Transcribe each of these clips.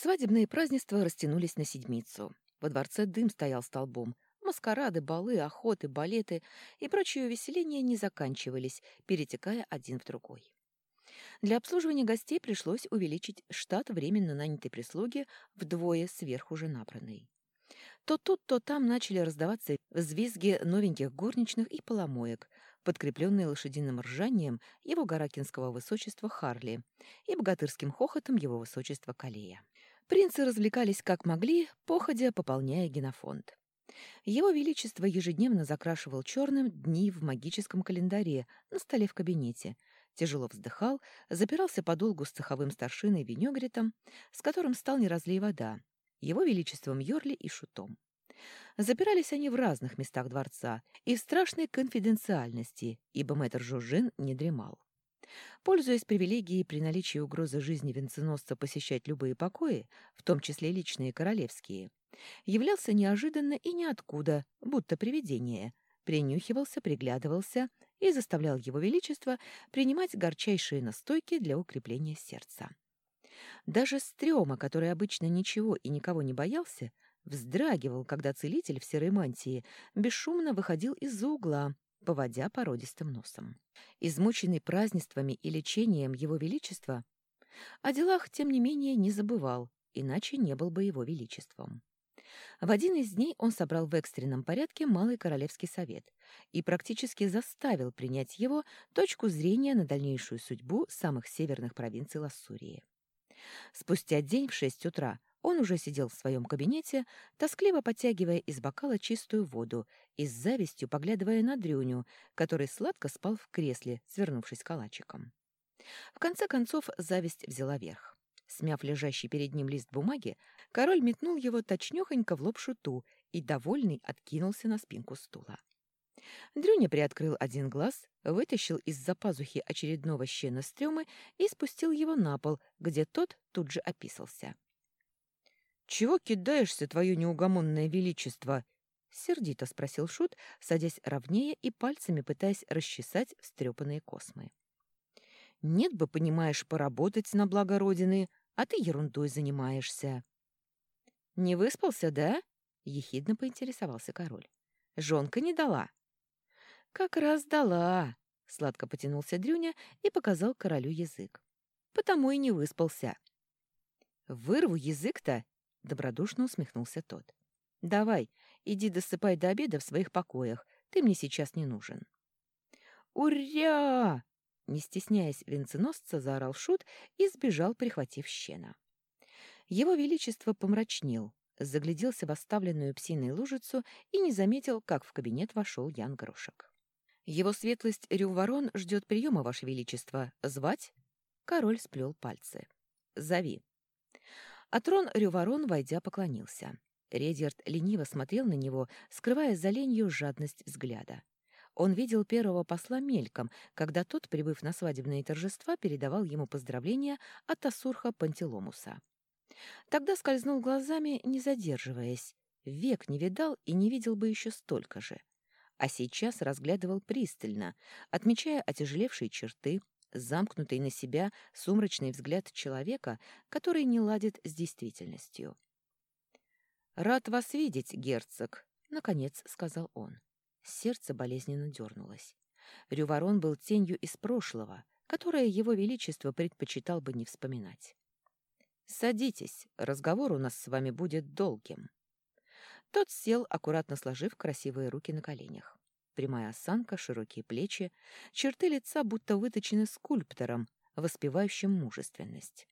Свадебные празднества растянулись на седмицу. Во дворце дым стоял столбом. Маскарады, балы, охоты, балеты и прочие увеселения не заканчивались, перетекая один в другой. Для обслуживания гостей пришлось увеличить штат временно нанятой прислуги вдвое сверху же набранной. То тут, то там начали раздаваться взвизги новеньких горничных и поломоек, подкрепленные лошадиным ржанием его гаракинского высочества Харли и богатырским хохотом его высочества Калея. Принцы развлекались как могли, походя пополняя генофонд. Его Величество ежедневно закрашивал черным дни в магическом календаре на столе в кабинете, тяжело вздыхал, запирался подолгу с цеховым старшиной Венегритом, с которым стал не разлей вода, его Величеством Йорли и Шутом. Запирались они в разных местах дворца и в страшной конфиденциальности, ибо мэтр Жужин не дремал. Пользуясь привилегией при наличии угрозы жизни венценосца посещать любые покои, в том числе личные королевские, являлся неожиданно и ниоткуда, будто привидение, принюхивался, приглядывался и заставлял его величество принимать горчайшие настойки для укрепления сердца. Даже Стрёма, который обычно ничего и никого не боялся, вздрагивал, когда целитель в серой мантии бесшумно выходил из-за угла, поводя породистым носом. Измученный празднествами и лечением его величества, о делах, тем не менее, не забывал, иначе не был бы его величеством. В один из дней он собрал в экстренном порядке Малый Королевский совет и практически заставил принять его точку зрения на дальнейшую судьбу самых северных провинций Лассурии. Спустя день в шесть утра он уже сидел в своем кабинете, тоскливо подтягивая из бокала чистую воду и с завистью поглядывая на Дрюню, который сладко спал в кресле, свернувшись калачиком. В конце концов зависть взяла верх. Смяв лежащий перед ним лист бумаги, король метнул его точнёхонько в лоб шуту и, довольный, откинулся на спинку стула. Дрюня приоткрыл один глаз, вытащил из-за пазухи очередного щена стрёмы и спустил его на пол, где тот тут же описался. «Чего кидаешься, твое неугомонное величество?» — сердито спросил Шут, садясь ровнее и пальцами пытаясь расчесать встрепанные космы. «Нет бы, понимаешь, поработать на благо Родины, а ты ерундой занимаешься». «Не выспался, да?» — ехидно поинтересовался король. «Жонка не дала». «Как раз дала», — сладко потянулся Дрюня и показал королю язык. «Потому и не выспался». «Вырву язык-то!» — добродушно усмехнулся тот. «Давай, иди досыпай до обеда в своих покоях. Ты мне сейчас не нужен». «Уря!» Не стесняясь венценосца, заорал Шут и сбежал, прихватив щена. Его Величество помрачнел, загляделся в оставленную псиной лужицу и не заметил, как в кабинет вошел Ян Грошек. «Его светлость Рюворон ждет приема, Ваше Величество. Звать?» Король сплел пальцы. «Зови». А трон Рюворон, войдя, поклонился. Редьярд лениво смотрел на него, скрывая за ленью жадность взгляда. Он видел первого посла мельком, когда тот, прибыв на свадебные торжества, передавал ему поздравления от Асурха Пантеломуса. Тогда скользнул глазами, не задерживаясь. Век не видал и не видел бы еще столько же а сейчас разглядывал пристально, отмечая отяжелевшие черты, замкнутый на себя сумрачный взгляд человека, который не ладит с действительностью. «Рад вас видеть, герцог», — наконец сказал он. Сердце болезненно дернулось. Рюворон был тенью из прошлого, которое его величество предпочитал бы не вспоминать. «Садитесь, разговор у нас с вами будет долгим». Тот сел, аккуратно сложив красивые руки на коленях. Прямая осанка, широкие плечи, черты лица будто выточены скульптором, воспевающим мужественность.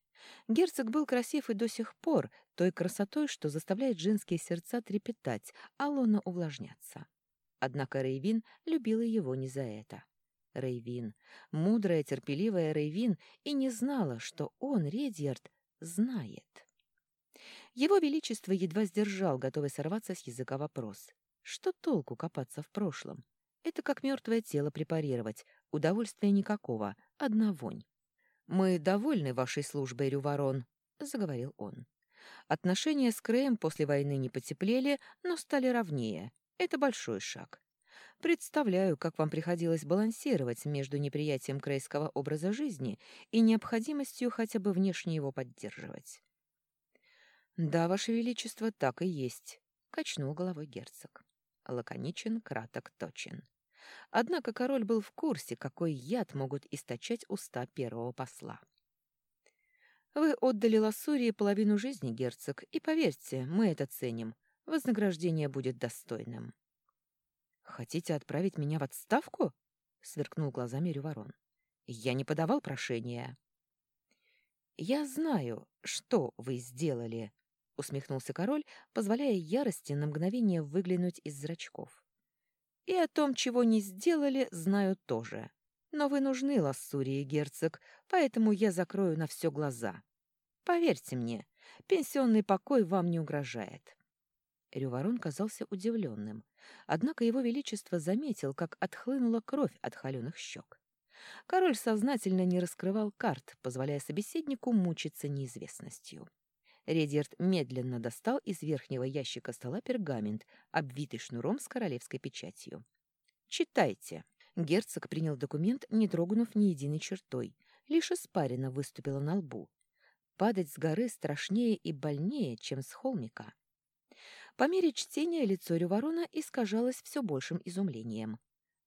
Герцог был красив и до сих пор, той красотой, что заставляет женские сердца трепетать, а лона увлажняться. Однако Рейвин любила его не за это. Рейвин, мудрая, терпеливая Рейвин, и не знала, что он, Редьярд, знает. Его Величество едва сдержал, готовый сорваться с языка вопрос. Что толку копаться в прошлом? Это как мертвое тело препарировать. Удовольствия никакого, одна вонь. «Мы довольны вашей службой, Рюворон», — заговорил он. «Отношения с Крэем после войны не потеплели, но стали ровнее. Это большой шаг. Представляю, как вам приходилось балансировать между неприятием крейского образа жизни и необходимостью хотя бы внешне его поддерживать. Да, Ваше Величество, так и есть, качнул головой герцог. Лаконичен, краток, точен. Однако король был в курсе, какой яд могут источать уста первого посла. Вы отдали Лассурии половину жизни, герцог, и поверьте, мы это ценим. Вознаграждение будет достойным. Хотите отправить меня в отставку? сверкнул глазами Рюворон. Я не подавал прошения. Я знаю, что вы сделали, усмехнулся король, позволяя ярости на мгновение выглянуть из зрачков. И о том, чего не сделали, знаю тоже. Но вы нужны, Лассурии, герцог, поэтому я закрою на все глаза. Поверьте мне, пенсионный покой вам не угрожает. Рюворон казался удивленным, однако его величество заметил, как отхлынула кровь от холеных щек. Король сознательно не раскрывал карт, позволяя собеседнику мучиться неизвестностью. Редьярд медленно достал из верхнего ящика стола пергамент, обвитый шнуром с королевской печатью. «Читайте». Герцог принял документ, не трогнув ни единой чертой. Лишь испарина выступила на лбу. Падать с горы страшнее и больнее, чем с холмика. По мере чтения лицо Рюворона искажалось все большим изумлением.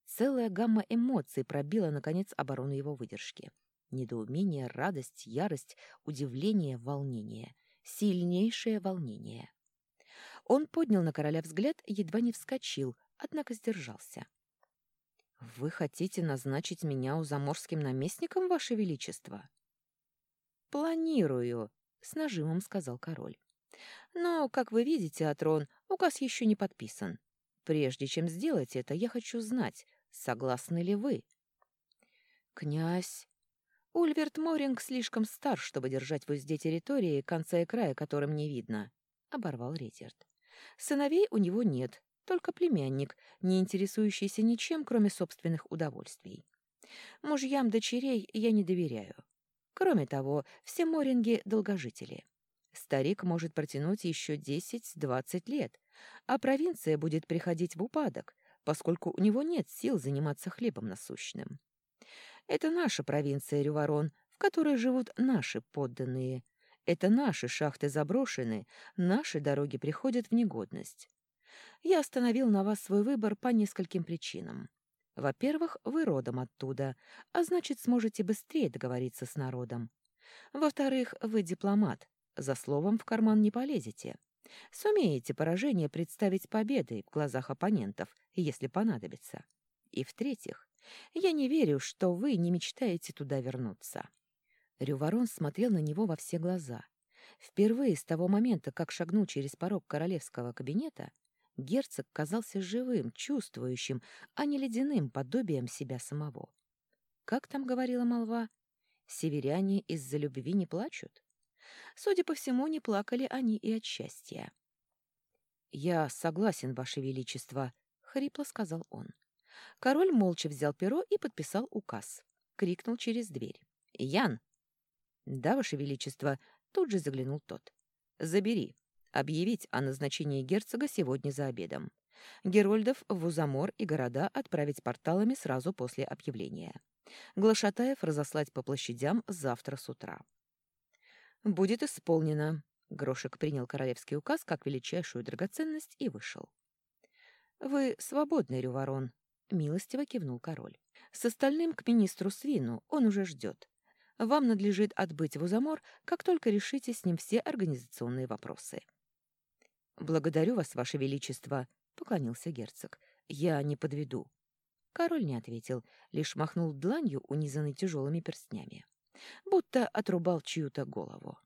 Целая гамма эмоций пробила, наконец, оборону его выдержки. Недоумение, радость, ярость, удивление, волнение — сильнейшее волнение. Он поднял на короля взгляд, едва не вскочил, однако сдержался. «Вы хотите назначить меня узаморским наместником, ваше величество?» «Планирую», — с нажимом сказал король. «Но, как вы видите, Атрон, указ еще не подписан. Прежде чем сделать это, я хочу знать, согласны ли вы?» «Князь...» Ульверт Моринг слишком стар, чтобы держать в узде территории, конца и края которым не видно, — оборвал Редерт. Сыновей у него нет, только племянник, не интересующийся ничем, кроме собственных удовольствий. Мужьям дочерей я не доверяю. Кроме того, все Моринги — долгожители. Старик может протянуть еще десять-двадцать лет, а провинция будет приходить в упадок, поскольку у него нет сил заниматься хлебом насущным. Это наша провинция Рюворон, в которой живут наши подданные. Это наши шахты заброшены, наши дороги приходят в негодность. Я остановил на вас свой выбор по нескольким причинам. Во-первых, вы родом оттуда, а значит, сможете быстрее договориться с народом. Во-вторых, вы дипломат, за словом в карман не полезете. Сумеете поражение представить победой в глазах оппонентов, если понадобится. И в-третьих, я не верю, что вы не мечтаете туда вернуться». Рюворон смотрел на него во все глаза. Впервые с того момента, как шагнул через порог королевского кабинета, герцог казался живым, чувствующим, а не ледяным подобием себя самого. Как там говорила молва? Северяне из-за любви не плачут? Судя по всему, не плакали они и от счастья. «Я согласен, Ваше Величество», — хрипло сказал он. Король молча взял перо и подписал указ. Крикнул через дверь. «Ян!» «Да, Ваше Величество!» Тут же заглянул тот. «Забери. Объявить о назначении герцога сегодня за обедом. Герольдов в Узамор и города отправить порталами сразу после объявления. Глашатаев разослать по площадям завтра с утра». «Будет исполнено», — Грошек принял королевский указ как величайшую драгоценность и вышел. «Вы свободны, Рюворон», — милостиво кивнул король. «С остальным к министру Свину он уже ждет. Вам надлежит отбыть в Узамор, как только решите с ним все организационные вопросы». «Благодарю вас, ваше величество», — поклонился герцог. «Я не подведу». Король не ответил, лишь махнул дланью, унизанной тяжелыми перстнями, будто отрубал чью-то голову.